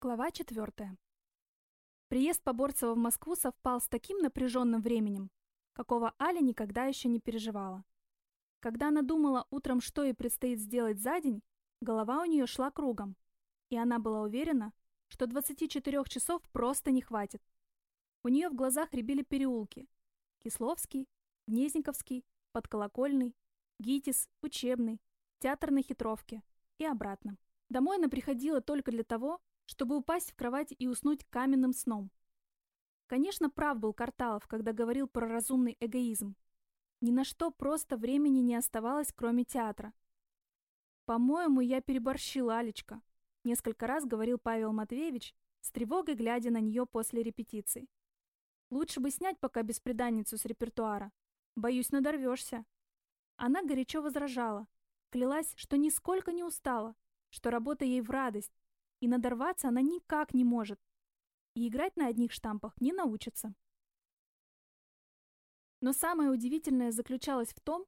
Глава 4. Приезд Поборцева в Москву совпал с таким напряженным временем, какого Аля никогда еще не переживала. Когда она думала утром, что ей предстоит сделать за день, голова у нее шла кругом, и она была уверена, что 24 часов просто не хватит. У нее в глазах рябили переулки. Кисловский, Гнезниковский, Подколокольный, ГИТИС, Учебный, Театр на Хитровке и обратно. Домой она приходила только для того, чтобы упасть в кровать и уснуть каменным сном. Конечно, прав был Карталов, когда говорил про разумный эгоизм. Ни на что просто времени не оставалось, кроме театра. «По-моему, я переборщил, Алечка», — несколько раз говорил Павел Матвеевич, с тревогой глядя на нее после репетиции. «Лучше бы снять пока беспреданницу с репертуара. Боюсь, надорвешься». Она горячо возражала, клялась, что нисколько не устала, что работа ей в радость, и надорваться она никак не может. И играть на одних штампах не научится. Но самое удивительное заключалось в том,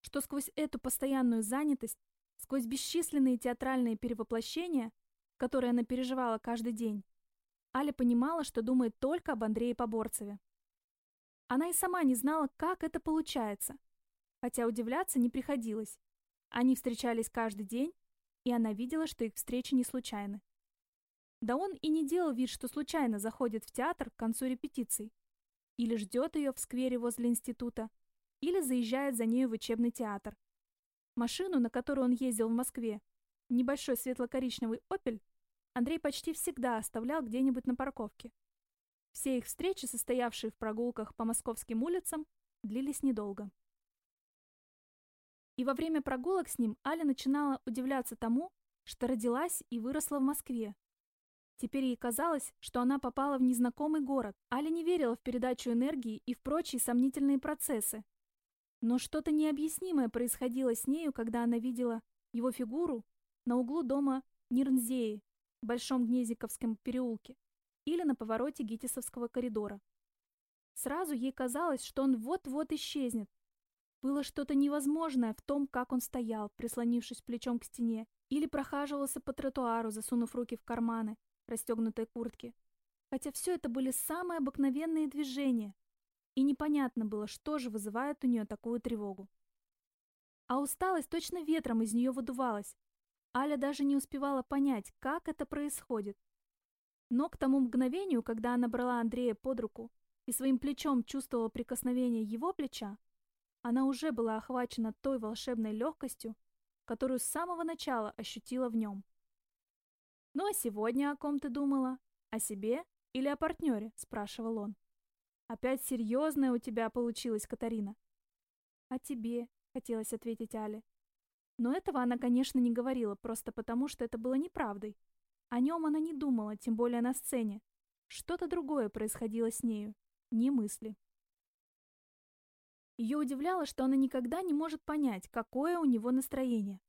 что сквозь эту постоянную занятость, сквозь бесчисленные театральные перевоплощения, которые она переживала каждый день, Аля понимала, что думает только об Андрее Поборцеве. Она и сама не знала, как это получается, хотя удивляться не приходилось. Они встречались каждый день, и она видела, что их встречи не случайны. Да он и не делал вид, что случайно заходит в театр к концу репетиций. Или ждет ее в сквере возле института, или заезжает за нею в учебный театр. Машину, на которую он ездил в Москве, небольшой светло-коричневый «Опель», Андрей почти всегда оставлял где-нибудь на парковке. Все их встречи, состоявшие в прогулках по московским улицам, длились недолго. И во время прогулок с ним Аля начинала удивляться тому, что родилась и выросла в Москве, Теперь ей казалось, что она попала в незнакомый город. Аля не верила в передачу энергии и в прочие сомнительные процессы. Но что-то необъяснимое происходило с нею, когда она видела его фигуру на углу дома Нирнзеи в Большом Гнезиковском переулке или на повороте Гитисовского коридора. Сразу ей казалось, что он вот-вот исчезнет. Было что-то невозможное в том, как он стоял, прислонившись плечом к стене, или прохаживался по тротуару, засунув руки в карманы, расстегнутой куртки. Хотя все это были самые обыкновенные движения, и непонятно было, что же вызывает у нее такую тревогу. А усталость точно ветром из нее выдувалась. Аля даже не успевала понять, как это происходит. Но к тому мгновению, когда она брала Андрея под руку и своим плечом чувствовала прикосновение его плеча, она уже была охвачена той волшебной легкостью, которую с самого начала ощутила в нем. «Ну а сегодня о ком ты думала? О себе или о партнере?» – спрашивал он. «Опять серьезная у тебя получилась, Катарина». «О тебе», – хотелось ответить Але. Но этого она, конечно, не говорила, просто потому, что это было неправдой. О нем она не думала, тем более на сцене. Что-то другое происходило с нею, не мысли. Ее удивляло, что она никогда не может понять, какое у него настроение.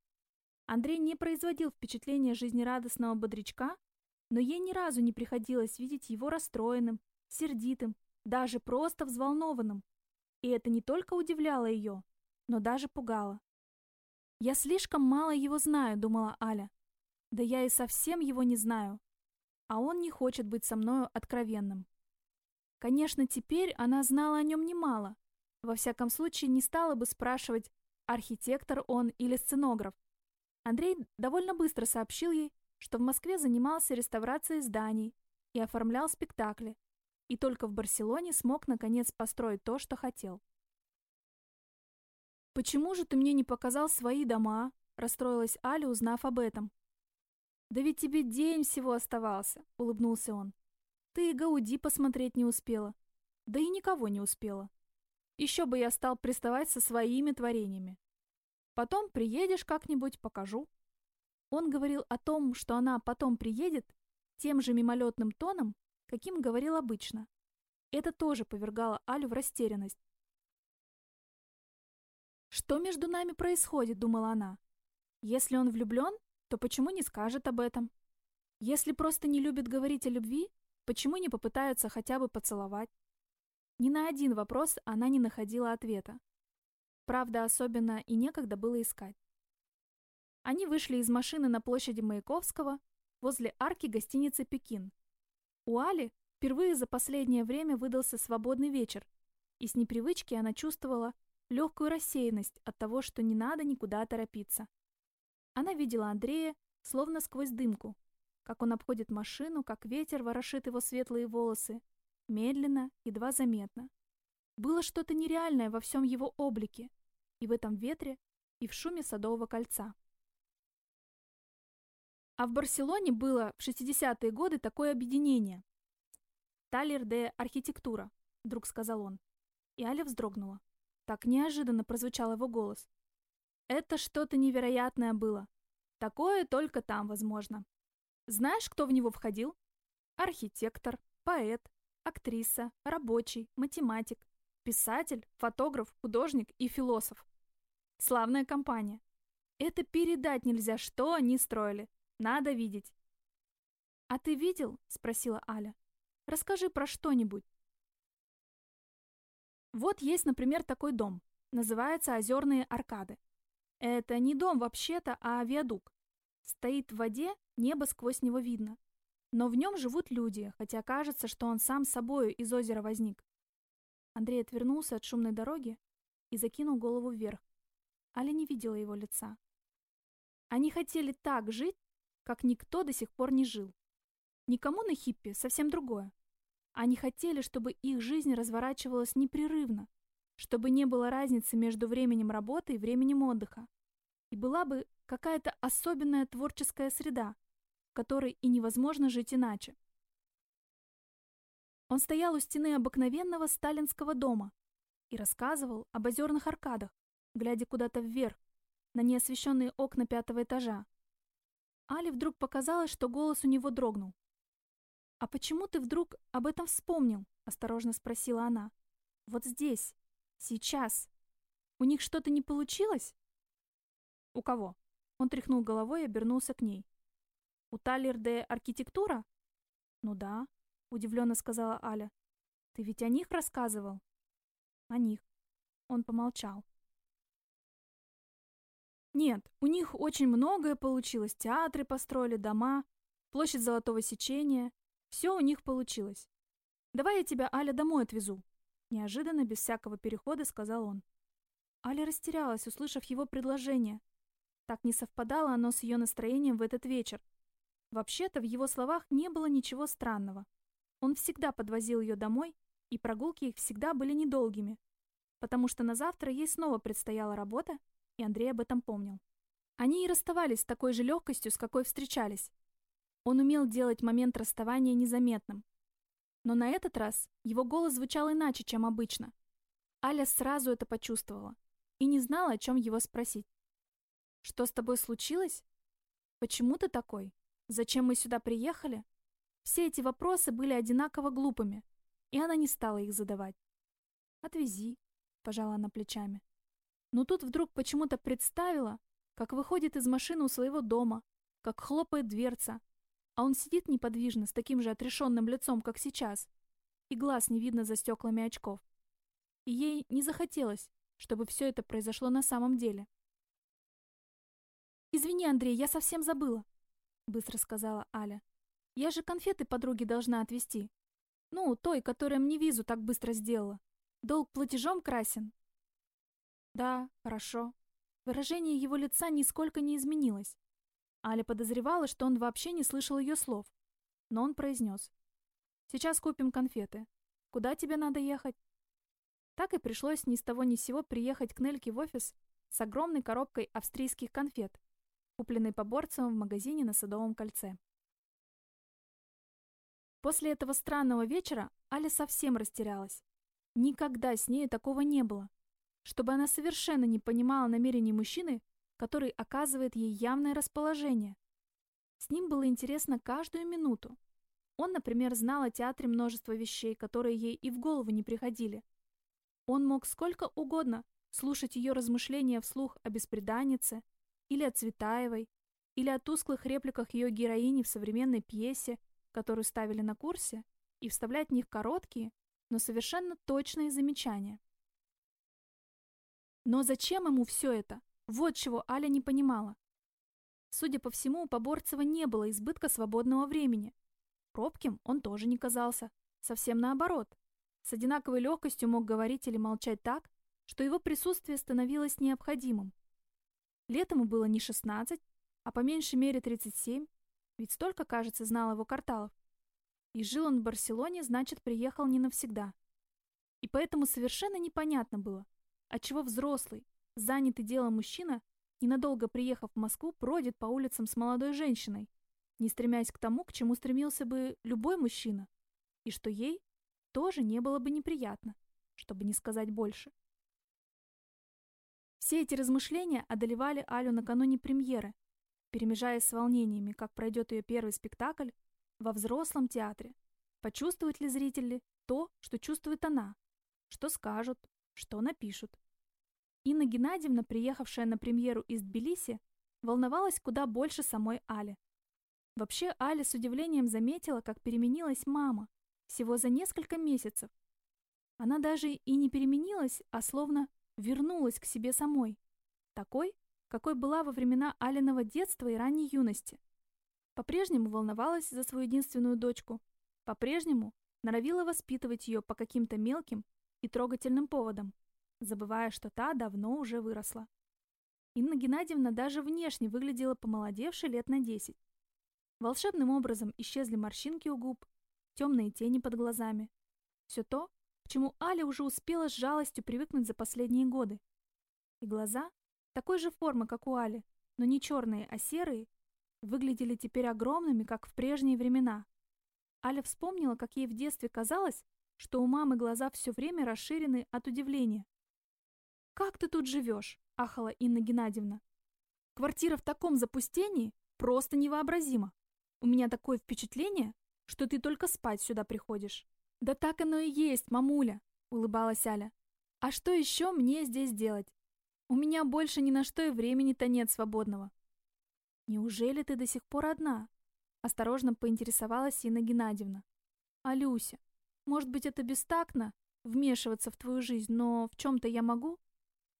Андрей не производил впечатления жизнерадостного бодрячка, но ей ни разу не приходилось видеть его расстроенным, сердитым, даже просто взволнованным. И это не только удивляло ее, но даже пугало. «Я слишком мало его знаю», — думала Аля. «Да я и совсем его не знаю. А он не хочет быть со мною откровенным». Конечно, теперь она знала о нем немало. Во всяком случае, не стала бы спрашивать, архитектор он или сценограф, Андрей довольно быстро сообщил ей, что в Москве занимался реставрацией зданий и оформлял спектакли, и только в Барселоне смог наконец построить то, что хотел. «Почему же ты мне не показал свои дома?» – расстроилась Аля, узнав об этом. «Да ведь тебе день всего оставался», – улыбнулся он. «Ты и Гауди посмотреть не успела. Да и никого не успела. Еще бы я стал приставать со своими творениями. Потом приедешь как-нибудь, покажу». Он говорил о том, что она потом приедет, тем же мимолетным тоном, каким говорил обычно. Это тоже повергало Алю в растерянность. «Что между нами происходит?» — думала она. «Если он влюблен, то почему не скажет об этом? Если просто не любит говорить о любви, почему не попытается хотя бы поцеловать?» Ни на один вопрос она не находила ответа. Правда, особенно и некогда было искать. Они вышли из машины на площади Маяковского, возле арки гостиницы «Пекин». У Али впервые за последнее время выдался свободный вечер, и с непривычки она чувствовала легкую рассеянность от того, что не надо никуда торопиться. Она видела Андрея словно сквозь дымку, как он обходит машину, как ветер ворошит его светлые волосы, медленно, едва заметно. Было что-то нереальное во всем его облике, и в этом ветре, и в шуме Садового кольца. А в Барселоне было в 60-е годы такое объединение. «Талер де архитектура», — вдруг сказал он. И Аля вздрогнула. Так неожиданно прозвучал его голос. Это что-то невероятное было. Такое только там возможно. Знаешь, кто в него входил? Архитектор, поэт, актриса, рабочий, математик, писатель, фотограф, художник и философ. Славная компания. Это передать нельзя, что они строили. Надо видеть. «А ты видел?» — спросила Аля. «Расскажи про что-нибудь». Вот есть, например, такой дом. Называется «Озерные аркады». Это не дом вообще-то, а виадук. Стоит в воде, небо сквозь него видно. Но в нем живут люди, хотя кажется, что он сам собою из озера возник. Андрей отвернулся от шумной дороги и закинул голову вверх. Аля не видела его лица. Они хотели так жить, как никто до сих пор не жил. Никому на хиппи совсем другое. Они хотели, чтобы их жизнь разворачивалась непрерывно, чтобы не было разницы между временем работы и временем отдыха. И была бы какая-то особенная творческая среда, в которой и невозможно жить иначе. Он стоял у стены обыкновенного сталинского дома и рассказывал об озерных аркадах, глядя куда-то вверх, на неосвещенные окна пятого этажа. Али вдруг показалось, что голос у него дрогнул. «А почему ты вдруг об этом вспомнил?» — осторожно спросила она. «Вот здесь, сейчас. У них что-то не получилось?» «У кого?» Он тряхнул головой и обернулся к ней. «У Талер де архитектура?» «Ну да», — удивленно сказала Аля. «Ты ведь о них рассказывал?» «О них». Он помолчал. «Нет, у них очень многое получилось. Театры построили, дома, площадь Золотого Сечения. Все у них получилось. Давай я тебя, Аля, домой отвезу. Неожиданно, без всякого перехода, сказал он. Аля растерялась, услышав его предложение. Так не совпадало оно с ее настроением в этот вечер. Вообще-то в его словах не было ничего странного. Он всегда подвозил ее домой, и прогулки их всегда были недолгими, потому что на завтра ей снова предстояла работа, и Андрей об этом помнил. Они и расставались с такой же легкостью, с какой встречались. Он умел делать момент расставания незаметным. Но на этот раз его голос звучал иначе, чем обычно. Аля сразу это почувствовала и не знала, о чем его спросить. «Что с тобой случилось? Почему ты такой? Зачем мы сюда приехали?» Все эти вопросы были одинаково глупыми, и она не стала их задавать. «Отвези», — пожала она плечами. Но тут вдруг почему-то представила, как выходит из машины у своего дома, как хлопает дверца, а он сидит неподвижно, с таким же отрешенным лицом, как сейчас, и глаз не видно за стеклами очков. И ей не захотелось, чтобы все это произошло на самом деле. «Извини, Андрей, я совсем забыла», — быстро сказала Аля. «Я же конфеты подруге должна отвезти. Ну, той, которая мне визу так быстро сделала. Долг платежом красен». «Да, хорошо». Выражение его лица нисколько не изменилось. Аля подозревала, что он вообще не слышал ее слов. Но он произнес. «Сейчас купим конфеты. Куда тебе надо ехать?» Так и пришлось ни с того ни с сего приехать к Нельке в офис с огромной коробкой австрийских конфет, купленной по Борцевым в магазине на Садовом кольце. После этого странного вечера Аля совсем растерялась. Никогда с ней такого не было. Чтобы она совершенно не понимала намерений мужчины, который оказывает ей явное расположение. С ним было интересно каждую минуту. Он, например, знал о театре множество вещей, которые ей и в голову не приходили. Он мог сколько угодно слушать ее размышления вслух о беспреданнице, или о Цветаевой, или о тусклых репликах ее героини в современной пьесе, которую ставили на курсе, и вставлять в них короткие, но совершенно точные замечания. Но зачем ему все это? Вот чего Аля не понимала. Судя по всему, у Поборцева не было избытка свободного времени. Робким он тоже не казался. Совсем наоборот. С одинаковой легкостью мог говорить или молчать так, что его присутствие становилось необходимым. Лет ему было не 16, а по меньшей мере 37, ведь столько, кажется, знал его кварталов. И жил он в Барселоне, значит, приехал не навсегда. И поэтому совершенно непонятно было, отчего взрослый, занятый делом мужчина, ненадолго приехав в Москву, бродит по улицам с молодой женщиной, не стремясь к тому, к чему стремился бы любой мужчина, и что ей тоже не было бы неприятно, чтобы не сказать больше. Все эти размышления одолевали Алю накануне премьеры, перемежаясь с волнениями, как пройдет ее первый спектакль во взрослом театре. Почувствует ли зрители то, что чувствует она, что скажут, что напишут. Инна Геннадьевна, приехавшая на премьеру из Тбилиси, волновалась куда больше самой Али. Вообще Аля с удивлением заметила, как переменилась мама всего за несколько месяцев. Она даже и не переменилась, а словно вернулась к себе самой. Такой, какой была во времена Алиного детства и ранней юности. По-прежнему волновалась за свою единственную дочку. По-прежнему норовила воспитывать ее по каким-то мелким и трогательным поводам, забывая, что та давно уже выросла. Инна Геннадьевна даже внешне выглядела помолодевшей лет на десять. Волшебным образом исчезли морщинки у губ, темные тени под глазами. Все то, к чему Аля уже успела с жалостью привыкнуть за последние годы. И глаза, такой же формы, как у Али, но не черные, а серые, выглядели теперь огромными, как в прежние времена. Аля вспомнила, как ей в детстве казалось, что у мамы глаза все время расширены от удивления. «Как ты тут живешь?» — ахала Инна Геннадьевна. «Квартира в таком запустении просто невообразимо. У меня такое впечатление, что ты только спать сюда приходишь». «Да так оно и есть, мамуля», — улыбалась Аля. «А что еще мне здесь делать? У меня больше ни на что и времени-то нет свободного». «Неужели ты до сих пор одна?» — осторожно поинтересовалась Инна Геннадьевна. «Алюся, может быть, это бестактно — вмешиваться в твою жизнь, но в чем-то я могу?»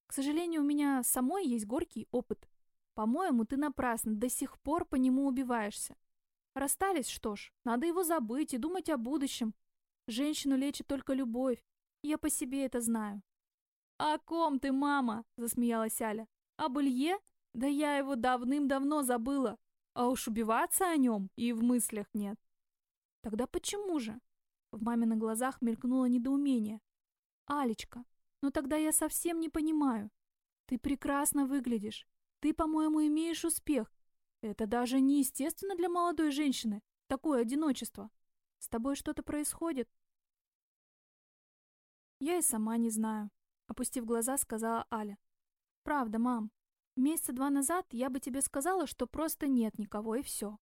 К сожалению, у меня самой есть горький опыт. По-моему, ты напрасно до сих пор по нему убиваешься. Расстались, что ж, надо его забыть и думать о будущем. Женщину лечит только любовь. Я по себе это знаю. «О ком ты, мама?» — засмеялась Аля. «Об Илье? Да я его давным-давно забыла. А уж убиваться о нем и в мыслях нет». «Тогда почему же?» В маминых глазах мелькнуло недоумение. «Алечка, но тогда я совсем не понимаю. Ты прекрасно выглядишь. Ты, по-моему, имеешь успех. Это даже неестественно для молодой женщины, такое одиночество. С тобой что-то происходит. Я и сама не знаю, опустив глаза, сказала Аля. Правда, мам. Месяца два назад я бы тебе сказала, что просто нет никого и все.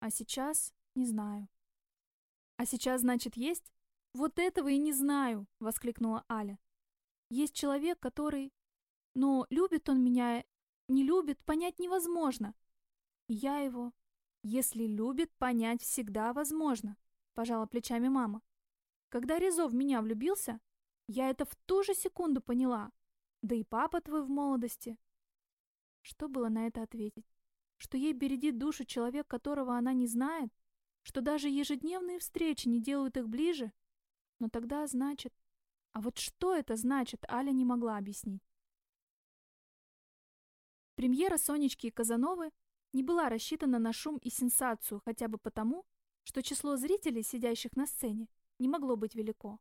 А сейчас не знаю. А сейчас, значит, есть? Вот этого и не знаю, воскликнула Аля. Есть человек, который... Но любит он меня, не любит, понять невозможно. Я его... Если любит, понять всегда возможно, пожала плечами мама. Когда Резов в меня влюбился, я это в ту же секунду поняла. Да и папа твой в молодости. Что было на это ответить? Что ей бередит душу человек, которого она не знает? Что даже ежедневные встречи не делают их ближе? Но тогда, значит, а вот что это значит, Аля не могла объяснить. Премьера Сонечки и Казановы не была рассчитана на шум и сенсацию хотя бы потому, что число зрителей, сидящих на сцене, не могло быть велико.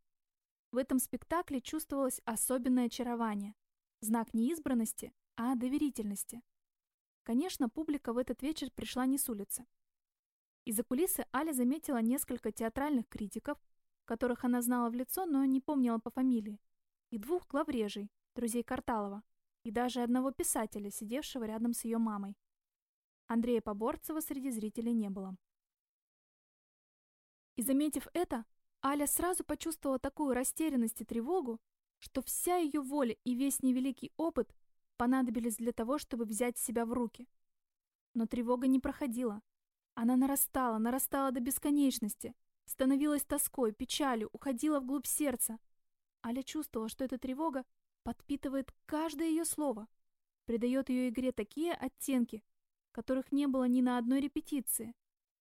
В этом спектакле чувствовалось особенное очарование, знак не избранности, а доверительности. Конечно, публика в этот вечер пришла не с улицы. Из-за кулисы Аля заметила несколько театральных критиков, которых она знала в лицо, но не помнила по фамилии, и двух главрежей, друзей Карталова, и даже одного писателя, сидевшего рядом с ее мамой. Андрея Поборцева среди зрителей не было. И заметив это, Аля сразу почувствовала такую растерянность и тревогу, что вся ее воля и весь невеликий опыт понадобились для того, чтобы взять себя в руки. Но тревога не проходила. Она нарастала, нарастала до бесконечности, становилась тоской, печалью, уходила вглубь сердца. Аля чувствовала, что эта тревога подпитывает каждое ее слово, придает ее игре такие оттенки, которых не было ни на одной репетиции,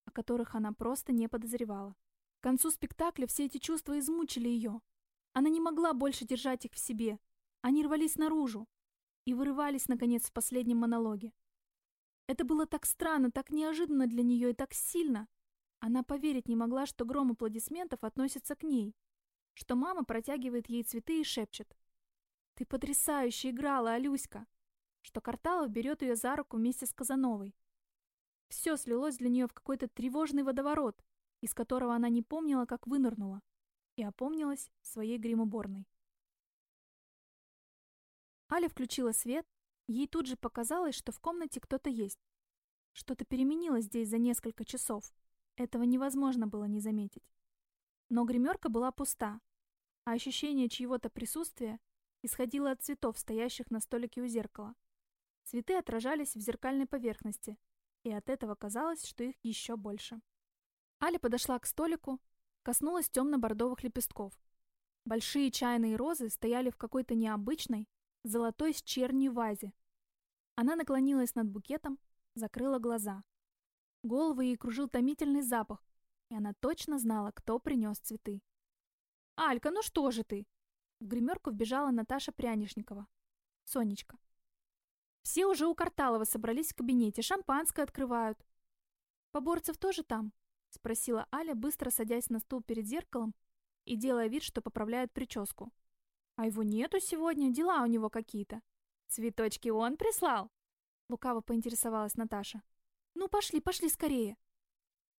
о которых она просто не подозревала. К концу спектакля все эти чувства измучили ее. Она не могла больше держать их в себе. Они рвались наружу и вырывались, наконец, в последнем монологе. Это было так странно, так неожиданно для нее и так сильно. Она поверить не могла, что гром аплодисментов относится к ней, что мама протягивает ей цветы и шепчет. «Ты потрясающе играла, Алюська!» Что Карталов берет ее за руку вместе с Казановой. Все слилось для нее в какой-то тревожный водоворот, из которого она не помнила, как вынырнула, и опомнилась в своей гримуборной. Аля включила свет, ей тут же показалось, что в комнате кто-то есть. Что-то переменилось здесь за несколько часов. Этого невозможно было не заметить. Но гримерка была пуста, а ощущение чьего-то присутствия исходило от цветов, стоящих на столике у зеркала. Цветы отражались в зеркальной поверхности, и от этого казалось, что их еще больше. Аля подошла к столику, коснулась темно-бордовых лепестков. Большие чайные розы стояли в какой-то необычной, золотой с чернью вазе. Она наклонилась над букетом, закрыла глаза. Голову ей кружил томительный запах, и она точно знала, кто принес цветы. «Алька, ну что же ты?» В гримерку вбежала Наташа Прянишникова. Сонечка. Все уже у Карталова собрались в кабинете, шампанское открывают. «Поборцев тоже там?» — спросила Аля, быстро садясь на стул перед зеркалом и делая вид, что поправляет прическу. «А его нету сегодня, дела у него какие-то». «Цветочки он прислал?» — лукаво поинтересовалась Наташа. «Ну, пошли, пошли скорее».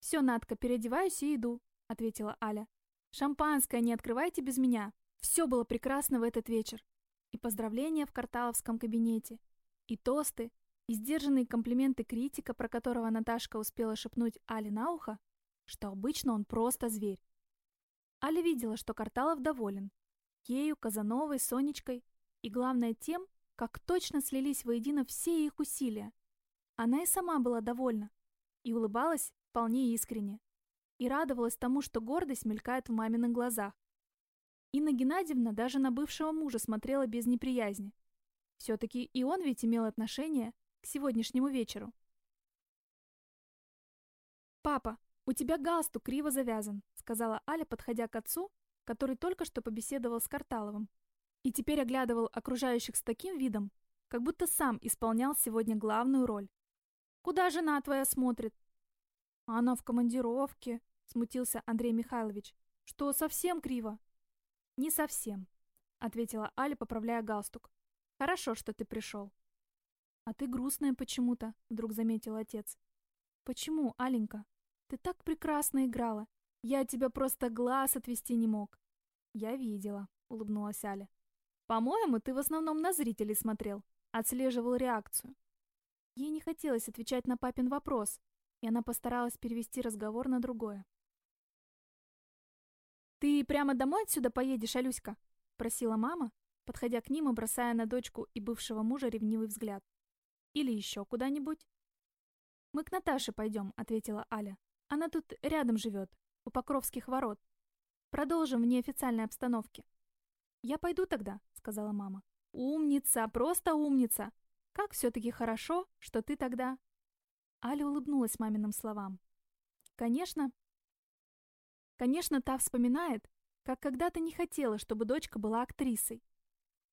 «Все, Натка, переодеваюсь и иду», — ответила Аля. «Шампанское не открывайте без меня. Все было прекрасно в этот вечер. И поздравления в карталовском кабинете, и тосты, и сдержанные комплименты критика, про которого Наташка успела шепнуть Але на ухо, что обычно он просто зверь. Аля видела, что Карталов доволен. Ею, Казановой, Сонечкой и, главное, тем, как точно слились воедино все их усилия. Она и сама была довольна и улыбалась вполне искренне. И радовалась тому, что гордость мелькает в маминых глазах. Инна Геннадьевна даже на бывшего мужа смотрела без неприязни. Все-таки и он ведь имел отношение к сегодняшнему вечеру. «Папа, у тебя галстук криво завязан», — сказала Аля, подходя к отцу, который только что побеседовал с Карталовым, и теперь оглядывал окружающих с таким видом, как будто сам исполнял сегодня главную роль. «Куда жена твоя смотрит?» «Она в командировке», — смутился Андрей Михайлович. «Что, совсем криво?» «Не совсем», — ответила Аля, поправляя галстук. «Хорошо, что ты пришел». «А ты грустная почему-то», — вдруг заметил отец. «Почему, Аленька? Ты так прекрасно играла. Я от тебя просто глаз отвести не мог». «Я видела», — улыбнулась Аля. «По-моему, ты в основном на зрителей смотрел, отслеживал реакцию». Ей не хотелось отвечать на папин вопрос, и она постаралась перевести разговор на другое. «Ты прямо домой отсюда поедешь, Алюська?» — просила мама, подходя к ним и бросая на дочку и бывшего мужа ревнивый взгляд. «Или еще куда-нибудь?» «Мы к Наташе пойдем», — ответила Аля. «Она тут рядом живет, у Покровских ворот. Продолжим в неофициальной обстановке». «Я пойду тогда», — сказала мама. «Умница, просто умница! Как все-таки хорошо, что ты тогда...» Аля улыбнулась маминым словам. «Конечно, Конечно, та вспоминает, как когда-то не хотела, чтобы дочка была актрисой.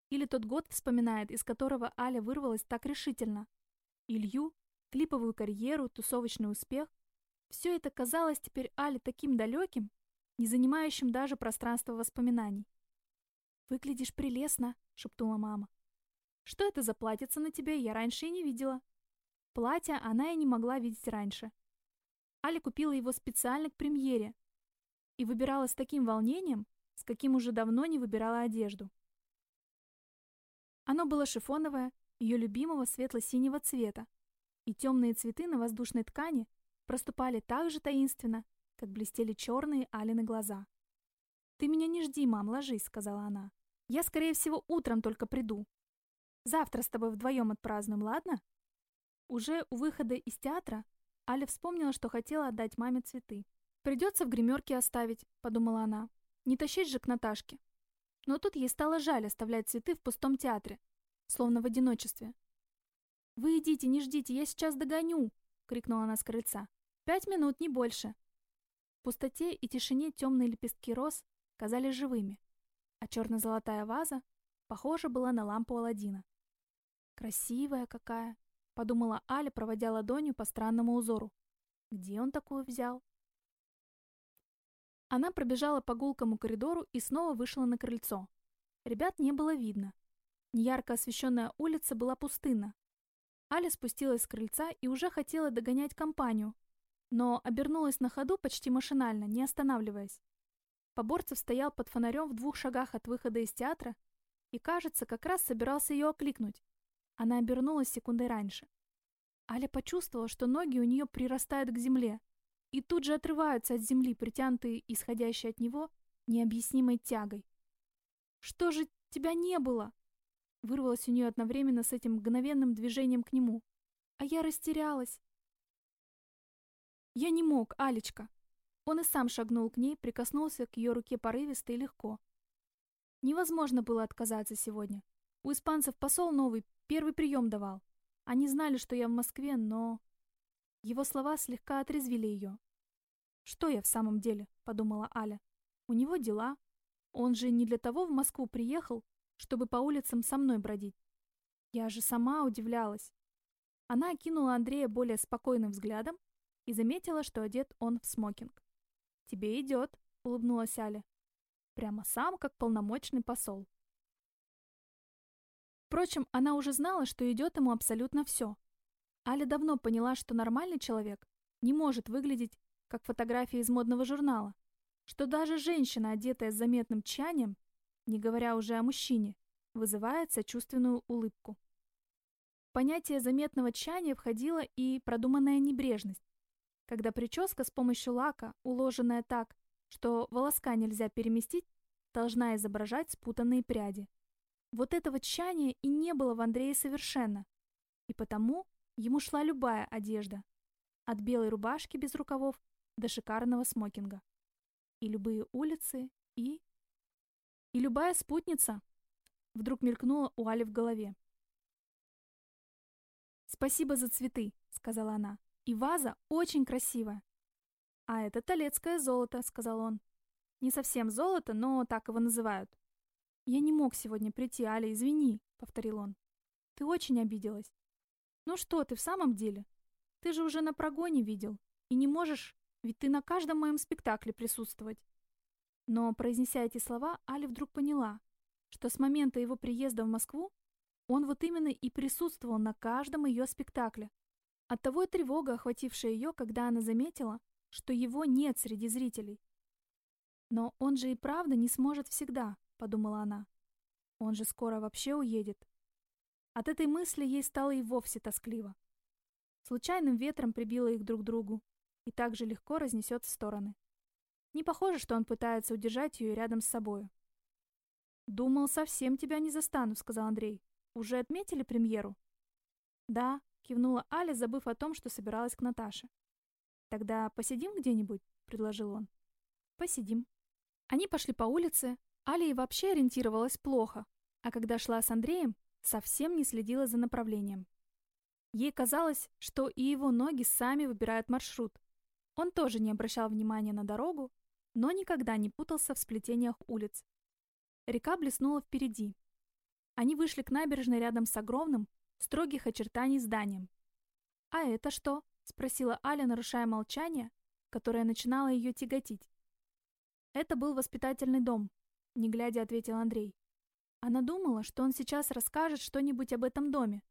Или тот год вспоминает, из которого Аля вырвалась так решительно. Илью, клиповую карьеру, тусовочный успех. Все это казалось теперь Але таким далеким, не занимающим даже пространство воспоминаний. «Выглядишь прелестно», — шептула мама. «Что это за платьице на тебе, я раньше и не видела». Платье она и не могла видеть раньше. Аля купила его специально к премьере, и выбирала с таким волнением, с каким уже давно не выбирала одежду. Оно было шифоновое, ее любимого светло-синего цвета, и темные цветы на воздушной ткани проступали так же таинственно, как блестели черные Алины глаза. «Ты меня не жди, мам, ложись», — сказала она. «Я, скорее всего, утром только приду. Завтра с тобой вдвоем отпразднуем, ладно?» Уже у выхода из театра Аля вспомнила, что хотела отдать маме цветы. «Придется в гримерке оставить», — подумала она. «Не тащить же к Наташке». Но тут ей стало жаль оставлять цветы в пустом театре, словно в одиночестве. «Вы идите, не ждите, я сейчас догоню!» — крикнула она с крыльца. «Пять минут, не больше!» В пустоте и тишине темные лепестки роз казались живыми, а черно-золотая ваза, похожа была на лампу Аладдина. «Красивая какая!» — подумала Аля, проводя ладонью по странному узору. «Где он такую взял?» Она пробежала по гулкому коридору и снова вышла на крыльцо. Ребят не было видно. Неярко освещенная улица была пустынна. Аля спустилась с крыльца и уже хотела догонять компанию, но обернулась на ходу почти машинально, не останавливаясь. Поборцев стоял под фонарем в двух шагах от выхода из театра и, кажется, как раз собирался ее окликнуть. Она обернулась секундой раньше. Аля почувствовала, что ноги у нее прирастают к земле и тут же отрываются от земли, притянутые исходящей от него необъяснимой тягой. «Что же тебя не было?» Вырвалось у нее одновременно с этим мгновенным движением к нему. А я растерялась. Я не мог, Алечка. Он и сам шагнул к ней, прикоснулся к ее руке порывисто и легко. Невозможно было отказаться сегодня. У испанцев посол новый первый прием давал. Они знали, что я в Москве, но... Его слова слегка отрезвили ее. «Что я в самом деле?» — подумала Аля. «У него дела. Он же не для того в Москву приехал, чтобы по улицам со мной бродить. Я же сама удивлялась». Она окинула Андрея более спокойным взглядом и заметила, что одет он в смокинг. «Тебе идет», — улыбнулась Аля. «Прямо сам, как полномочный посол». Впрочем, она уже знала, что идет ему абсолютно все. Аля давно поняла, что нормальный человек не может выглядеть, как фотография из модного журнала, что даже женщина, одетая с заметным тчанием, не говоря уже о мужчине, вызывает сочувственную улыбку. В понятие заметного тчания входила и продуманная небрежность, когда прическа с помощью лака, уложенная так, что волоска нельзя переместить, должна изображать спутанные пряди. Вот этого тщания и не было в Андрее совершенно. И потому ему шла любая одежда. От белой рубашки без рукавов до шикарного смокинга. И любые улицы, и... И любая спутница. Вдруг мелькнула у Али в голове. «Спасибо за цветы», — сказала она. «И ваза очень красивая». «А это талецкое золото», — сказал он. «Не совсем золото, но так его называют. «Я не мог сегодня прийти, Аля, извини», — повторил он. «Ты очень обиделась». «Ну что ты, в самом деле? Ты же уже на прогоне видел. И не можешь, ведь ты на каждом моем спектакле присутствовать». Но, произнеся эти слова, Аля вдруг поняла, что с момента его приезда в Москву он вот именно и присутствовал на каждом ее спектакле. Оттого и тревога, охватившая ее, когда она заметила, что его нет среди зрителей. Но он же и правда не сможет всегда, подумала она. Он же скоро вообще уедет. От этой мысли ей стало и вовсе тоскливо. Случайным ветром прибило их друг к другу и так же легко разнесет в стороны. Не похоже, что он пытается удержать ее рядом с собою. «Думал, совсем тебя не застану», — сказал Андрей. «Уже отметили премьеру?» «Да», — кивнула Аля, забыв о том, что собиралась к Наташе. «Тогда посидим где-нибудь?» — предложил он. «Посидим». Они пошли по улице, Алия вообще ориентировалась плохо, а когда шла с Андреем, совсем не следила за направлением. Ей казалось, что и его ноги сами выбирают маршрут. Он тоже не обращал внимания на дорогу, но никогда не путался в сплетениях улиц. Река блеснула впереди. Они вышли к набережной рядом с огромным, строгих очертаний зданием. «А это что?» — спросила Аля, нарушая молчание, которое начинало ее тяготить. Это был воспитательный дом, не глядя, ответил Андрей. Она думала, что он сейчас расскажет что-нибудь об этом доме.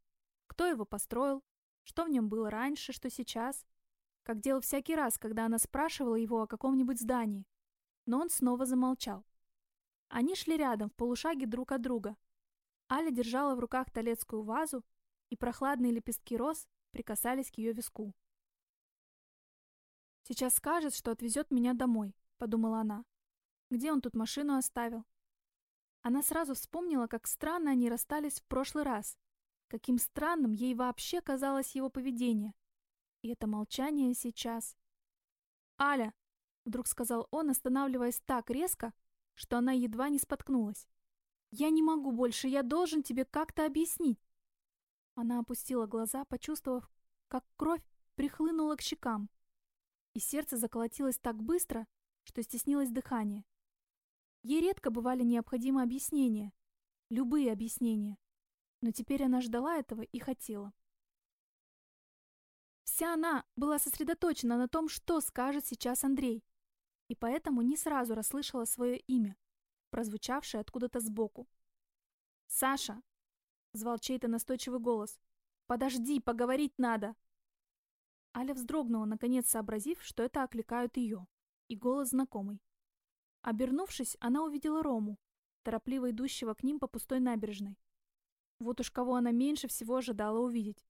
Кто его построил, что в нем было раньше, что сейчас. Как делал всякий раз, когда она спрашивала его о каком-нибудь здании. Но он снова замолчал. Они шли рядом, в полушаге друг от друга. Аля держала в руках талецкую вазу, и прохладные лепестки роз прикасались к ее виску. «Сейчас скажет, что отвезет меня домой», — подумала она. Где он тут машину оставил? Она сразу вспомнила, как странно они расстались в прошлый раз. Каким странным ей вообще казалось его поведение. И это молчание сейчас. «Аля!» — вдруг сказал он, останавливаясь так резко, что она едва не споткнулась. «Я не могу больше, я должен тебе как-то объяснить». Она опустила глаза, почувствовав, как кровь прихлынула к щекам, и сердце заколотилось так быстро, что стеснилось дыхание. Ей редко бывали необходимы объяснения, любые объяснения, но теперь она ждала этого и хотела. Вся она была сосредоточена на том, что скажет сейчас Андрей, и поэтому не сразу расслышала свое имя, прозвучавшее откуда-то сбоку. «Саша!» — звал чей-то настойчивый голос. «Подожди, поговорить надо!» Аля вздрогнула, наконец сообразив, что это окликают ее, и голос знакомый. Обернувшись, она увидела Рому, торопливо идущего к ним по пустой набережной. Вот уж кого она меньше всего ожидала увидеть.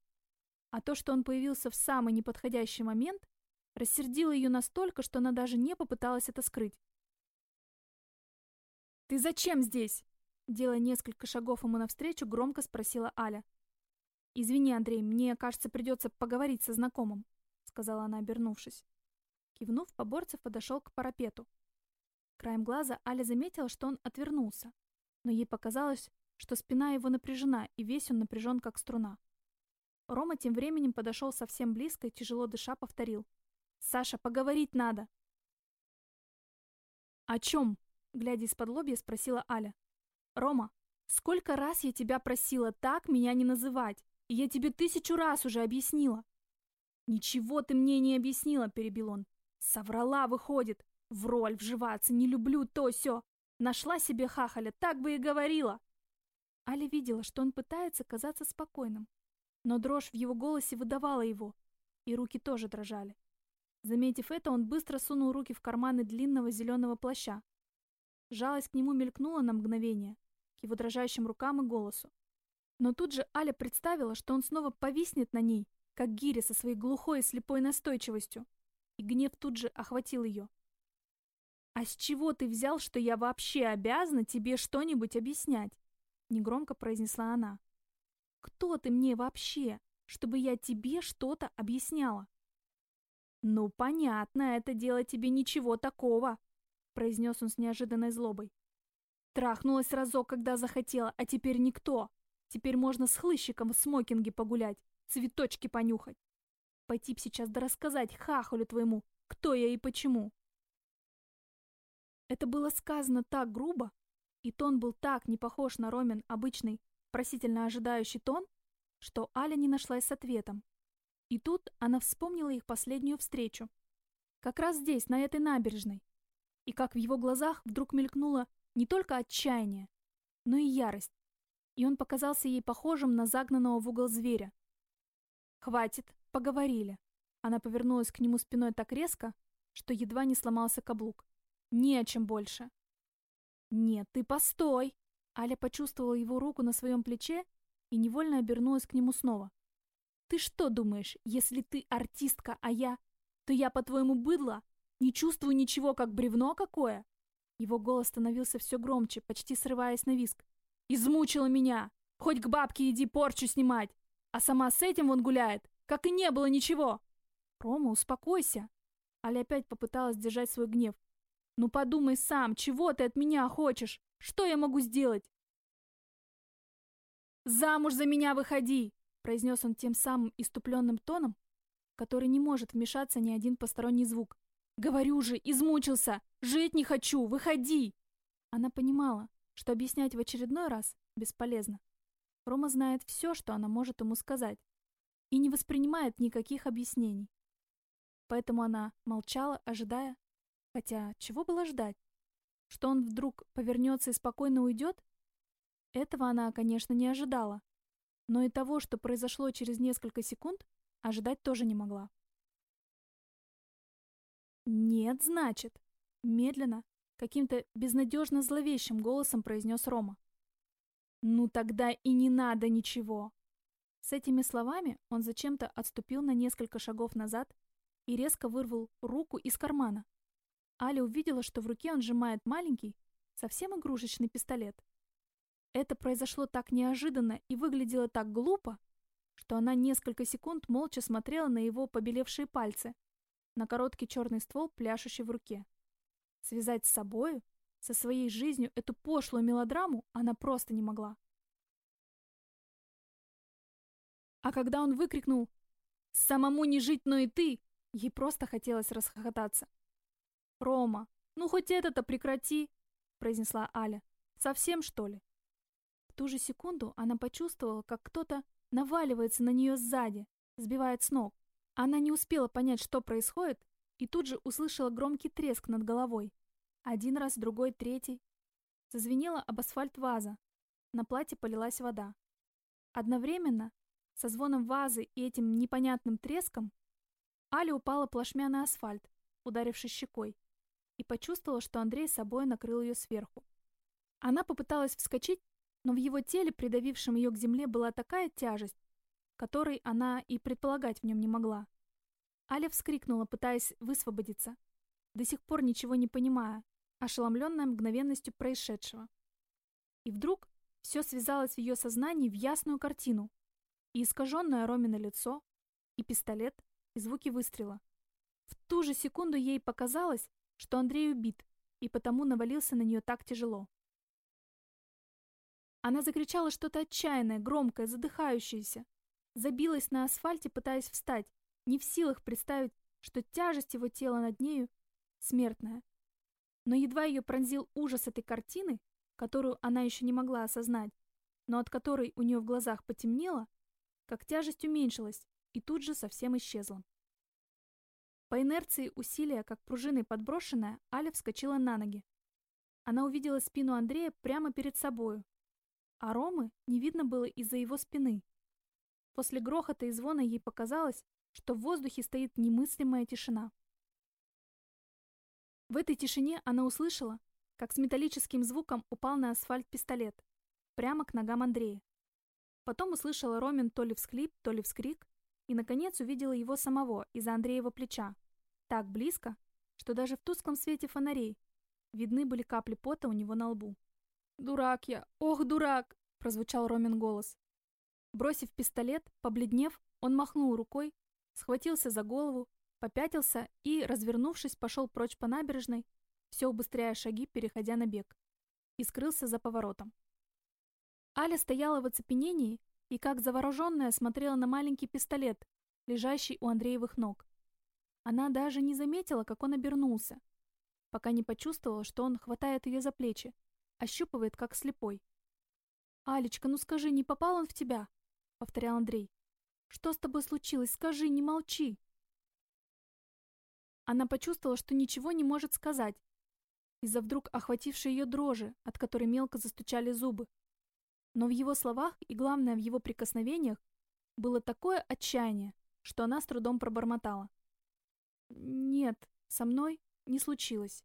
А то, что он появился в самый неподходящий момент, рассердило ее настолько, что она даже не попыталась это скрыть. «Ты зачем здесь?» Делая несколько шагов ему навстречу, громко спросила Аля. «Извини, Андрей, мне, кажется, придется поговорить со знакомым», сказала она, обернувшись. Кивнув, Поборцев подошел к парапету. Краем глаза Аля заметила, что он отвернулся, но ей показалось, что спина его напряжена, и весь он напряжен, как струна. Рома тем временем подошел совсем близко и, тяжело дыша, повторил. «Саша, поговорить надо!» «О чем?» — глядя из-под лобья, спросила Аля. «Рома, сколько раз я тебя просила так меня не называть, и я тебе тысячу раз уже объяснила!» «Ничего ты мне не объяснила», — перебил он. «Соврала, выходит. В роль вживаться не люблю то все. Нашла себе хахаля, так бы и говорила!» Аля видела, что он пытается казаться спокойным, но дрожь в его голосе выдавала его, и руки тоже дрожали. Заметив это, он быстро сунул руки в карманы длинного зеленого плаща. Жалость к нему мелькнула на мгновение, к его дрожащим рукам и голосу. Но тут же Аля представила, что он снова повиснет на ней, как гиря со своей глухой и слепой настойчивостью, и гнев тут же охватил ее. «А с чего ты взял, что я вообще обязана тебе что-нибудь объяснять?» — негромко произнесла она. Кто ты мне вообще, чтобы я тебе что-то объясняла? Ну, понятно, это дело тебе ничего такого, произнес он с неожиданной злобой. Трахнулась разок, когда захотела, а теперь никто. Теперь можно с хлыщиком в смокинге погулять, цветочки понюхать. Пойти б сейчас да рассказать хахалю твоему, кто я и почему. Это было сказано так грубо, и тон был так не похож на Ромин обычный просительно ожидающий тон, что Аля не нашлась с ответом. И тут она вспомнила их последнюю встречу. Как раз здесь, на этой набережной. И как в его глазах вдруг мелькнуло не только отчаяние, но и ярость. И он показался ей похожим на загнанного в угол зверя. «Хватит, поговорили». Она повернулась к нему спиной так резко, что едва не сломался каблук. «Не о чем больше». «Нет, ты постой!» Аля почувствовала его руку на своем плече и невольно обернулась к нему снова. «Ты что думаешь, если ты артистка, а я... То я, по-твоему, быдло? Не чувствую ничего, как бревно какое?» Его голос становился все громче, почти срываясь на виск. «Измучила меня! Хоть к бабке иди порчу снимать! А сама с этим вон гуляет, как и не было ничего!» «Рома, успокойся!» Аля опять попыталась держать свой гнев. «Ну подумай сам, чего ты от меня хочешь? Что я могу сделать?» «Замуж за меня выходи!» Произнес он тем самым иступленным тоном, который не может вмешаться ни один посторонний звук. «Говорю же, измучился! Жить не хочу! Выходи!» Она понимала, что объяснять в очередной раз бесполезно. Рома знает все, что она может ему сказать, и не воспринимает никаких объяснений. Поэтому она молчала, ожидая. Хотя, чего было ждать? Что он вдруг повернется и спокойно уйдет? Этого она, конечно, не ожидала. Но и того, что произошло через несколько секунд, ожидать тоже не могла. «Нет, значит», — медленно, каким-то безнадежно зловещим голосом произнес Рома. «Ну тогда и не надо ничего». С этими словами он зачем-то отступил на несколько шагов назад и резко вырвал руку из кармана, Аля увидела, что в руке он сжимает маленький, совсем игрушечный пистолет. Это произошло так неожиданно и выглядело так глупо, что она несколько секунд молча смотрела на его побелевшие пальцы, на короткий черный ствол, пляшущий в руке. Связать с собою, со своей жизнью эту пошлую мелодраму она просто не могла. А когда он выкрикнул Самому не жить, но и ты!» Ей просто хотелось расхохотаться. «Рома, ну хоть это-то прекрати!» произнесла Аля. «Совсем, что ли?» В ту же секунду она почувствовала, как кто-то наваливается на нее сзади, сбивает с ног. Она не успела понять, что происходит, и тут же услышала громкий треск над головой. Один раз, другой, третий. Зазвенела об асфальт ваза. На платье полилась вода. Одновременно, со звоном вазы и этим непонятным треском, Аля упала плашмя на асфальт, ударившись щекой, и почувствовала, что Андрей собой накрыл ее сверху. Она попыталась вскочить, но в его теле, придавившем ее к земле, была такая тяжесть, которой она и предполагать в нем не могла. Аля вскрикнула, пытаясь высвободиться, до сих пор ничего не понимая, ошеломленная мгновенностью происшедшего. И вдруг все связалось в ее сознании в ясную картину. И искаженное Ромино лицо, и пистолет, и звуки выстрела. В ту же секунду ей показалось, что Андрей убит, и потому навалился на нее так тяжело. Она закричала что-то отчаянное, громкое, задыхающееся. Забилась на асфальте, пытаясь встать, не в силах представить, что тяжесть его тела над нею смертная. Но едва ее пронзил ужас этой картины, которую она еще не могла осознать, но от которой у нее в глазах потемнело, как тяжесть уменьшилась и тут же совсем исчезла. По инерции усилия, как пружиной подброшенная, Аля вскочила на ноги. Она увидела спину Андрея прямо перед собою, а Ромы не видно было из-за его спины. После грохота и звона ей показалось, что в воздухе стоит немыслимая тишина. В этой тишине она услышала, как с металлическим звуком упал на асфальт пистолет, прямо к ногам Андрея. Потом услышала Ромин то ли всхлип, то ли вскрик, и, наконец, увидела его самого из-за Андреева плеча, так близко, что даже в тусклом свете фонарей видны были капли пота у него на лбу. «Дурак я! Ох, дурак!» — прозвучал Ромин голос. Бросив пистолет, побледнев, он махнул рукой, схватился за голову, попятился и, развернувшись, пошел прочь по набережной, все убыстряя шаги, переходя на бег, и скрылся за поворотом. Аля стояла в оцепенении и, как завороженная, смотрела на маленький пистолет, лежащий у Андреевых ног. Она даже не заметила, как он обернулся, пока не почувствовала, что он хватает ее за плечи, ощупывает, как слепой. «Алечка, ну скажи, не попал он в тебя?» — повторял Андрей. «Что с тобой случилось? Скажи, не молчи!» Она почувствовала, что ничего не может сказать, из-за вдруг охватившей ее дрожи, от которой мелко застучали зубы. Но в его словах и, главное, в его прикосновениях было такое отчаяние, что она с трудом пробормотала. «Нет, со мной не случилось».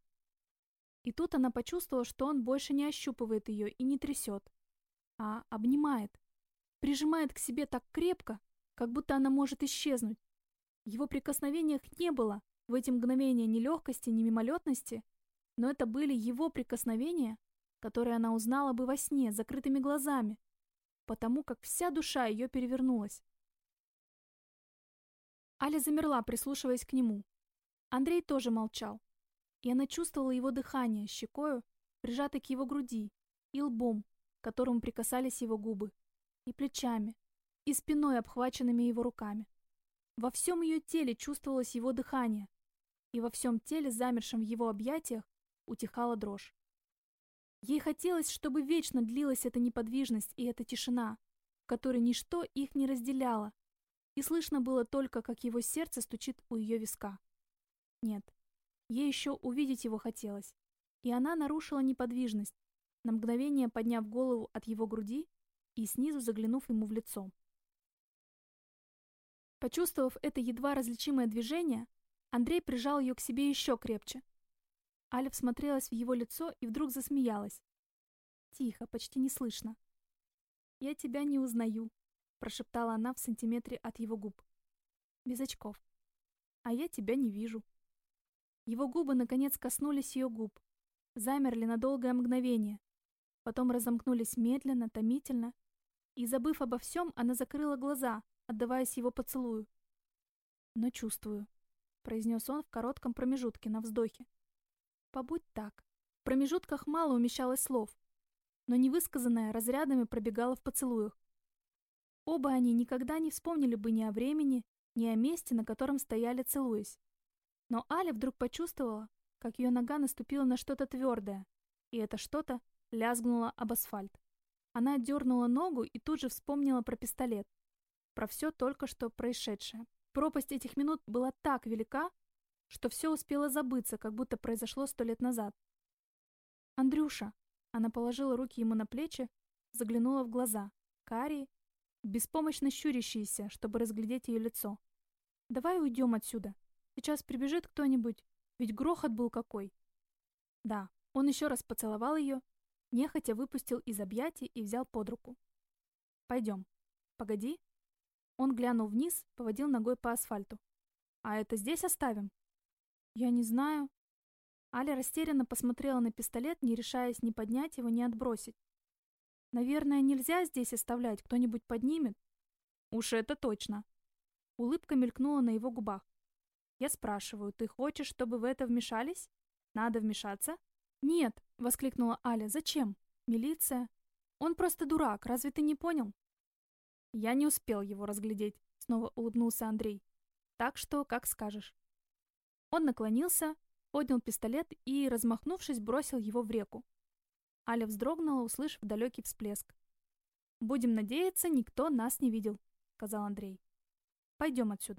И тут она почувствовала, что он больше не ощупывает ее и не трясет, а обнимает, прижимает к себе так крепко, как будто она может исчезнуть. Его прикосновениях не было в эти мгновения ни легкости, ни мимолетности, но это были его прикосновения, которые она узнала бы во сне, закрытыми глазами, потому как вся душа ее перевернулась. Аля замерла, прислушиваясь к нему. Андрей тоже молчал и она чувствовала его дыхание щекою, прижатой к его груди, и лбом, к которому прикасались его губы, и плечами, и спиной, обхваченными его руками. Во всем ее теле чувствовалось его дыхание, и во всем теле, замершем в его объятиях, утихала дрожь. Ей хотелось, чтобы вечно длилась эта неподвижность и эта тишина, в которой ничто их не разделяло, и слышно было только, как его сердце стучит у ее виска. Нет, Ей еще увидеть его хотелось. И она нарушила неподвижность, на мгновение подняв голову от его груди и снизу заглянув ему в лицо. Почувствовав это едва различимое движение, Андрей прижал ее к себе еще крепче. Аля всмотрелась в его лицо и вдруг засмеялась. Тихо, почти не слышно. «Я тебя не узнаю», — прошептала она в сантиметре от его губ. «Без очков. А я тебя не вижу». Его губы наконец коснулись ее губ, замерли на долгое мгновение, потом разомкнулись медленно, томительно, и, забыв обо всем, она закрыла глаза, отдаваясь его поцелую. «Но чувствую», — произнес он в коротком промежутке на вздохе. «Побудь так». В промежутках мало умещалось слов, но невысказанное разрядами пробегало в поцелуях. Оба они никогда не вспомнили бы ни о времени, не о месте, на котором стояли, целуясь. Но Аля вдруг почувствовала, как ее нога наступила на что-то твердое, и это что-то лязгнуло об асфальт. Она отдернула ногу и тут же вспомнила про пистолет, про все только что происшедшее. Пропасть этих минут была так велика, что все успело забыться, как будто произошло сто лет назад. «Андрюша!» Она положила руки ему на плечи, заглянула в глаза, карие, беспомощно щурящиеся, чтобы разглядеть ее лицо. «Давай уйдем отсюда. Сейчас прибежит кто-нибудь, ведь грохот был какой!» Да, он еще раз поцеловал ее, нехотя выпустил из объятий и взял под руку. «Пойдем. Погоди». Он глянул вниз, поводил ногой по асфальту. «А это здесь оставим?» «Я не знаю». Аля растерянно посмотрела на пистолет, не решаясь ни поднять его, ни отбросить. «Наверное, нельзя здесь оставлять, кто-нибудь поднимет?» «Уж это точно». Улыбка мелькнула на его губах. «Я спрашиваю, ты хочешь, чтобы в это вмешались? Надо вмешаться?» «Нет!» — воскликнула Аля. «Зачем? Милиция? Он просто дурак, разве ты не понял?» «Я не успел его разглядеть», — снова улыбнулся Андрей. «Так что, как скажешь». Он наклонился, поднял пистолет и, размахнувшись, бросил его в реку. Аля вздрогнула, услышав далекий всплеск. «Будем надеяться, никто нас не видел», — сказал Андрей. «Пойдем отсюда».